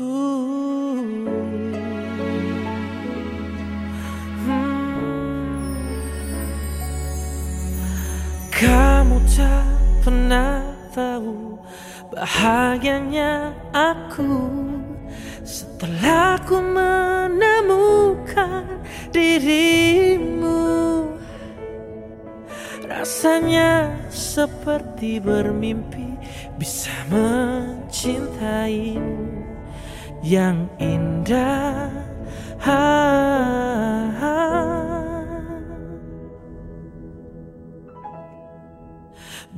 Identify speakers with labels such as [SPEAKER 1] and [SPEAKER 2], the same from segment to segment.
[SPEAKER 1] Hmm. Kamu tak pernah tahu bahagianya aku. Setelah ku menemukan dirimu Rasanya seperti bermimpi bisa mencintaimu yang indah.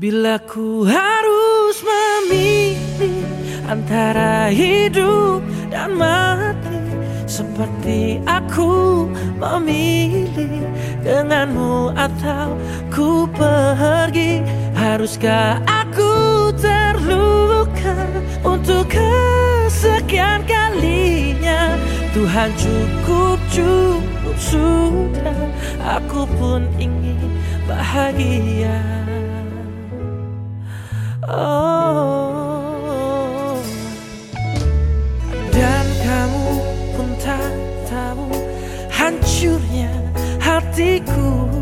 [SPEAKER 1] Bila ku harus memilih antara hidup dan mati Seperti aku memilih denganmu atau ku pergi Haruskah aku terluka Tuhan cukup cukup sudah. Aku pun ingin bahagia. Oh, dan kamu pun tak tahu hancurnya hatiku.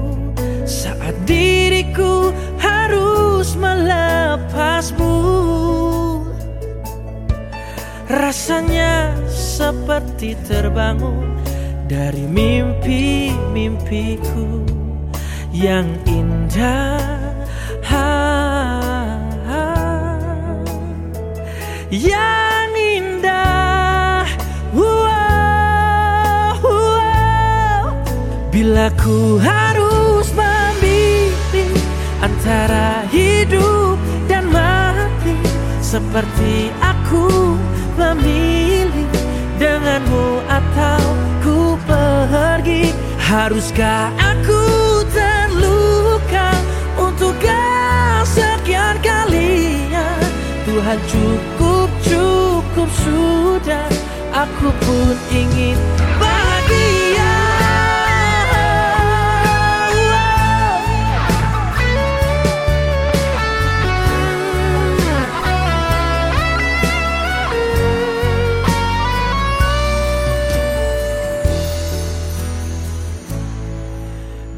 [SPEAKER 1] Saat diriku harus melepasmu. Rasanya seperti terbangun dari mimpi-mimpiku yang indah. yang indah wow, wow. Bila ku harus memilih antara hidup dan mati Seperti aku memilih denganmu atau ku pergi? Haruskah aku terluka untuk kesekian kalinya? Tuhan cukup cukup sudah. Aku pun ingin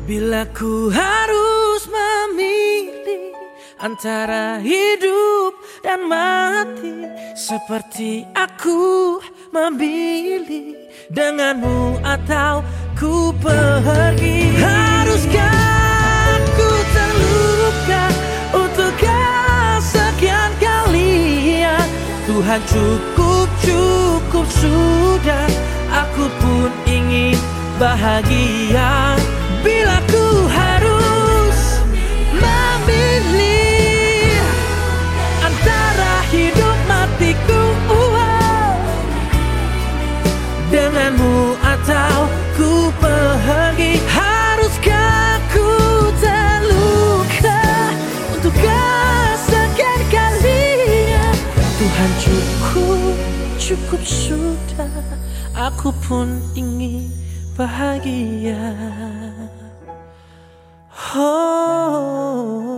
[SPEAKER 1] Bila ku harus memilih antara hidup dan mati seperti aku memilih denganmu atau ku pergi. Haruskah ku terluka untuk kesekian kalinya Tuhan cukup cukup sudah. Aku pun ingin bahagia cukup sudah Aku pun ingin bahagia. Oh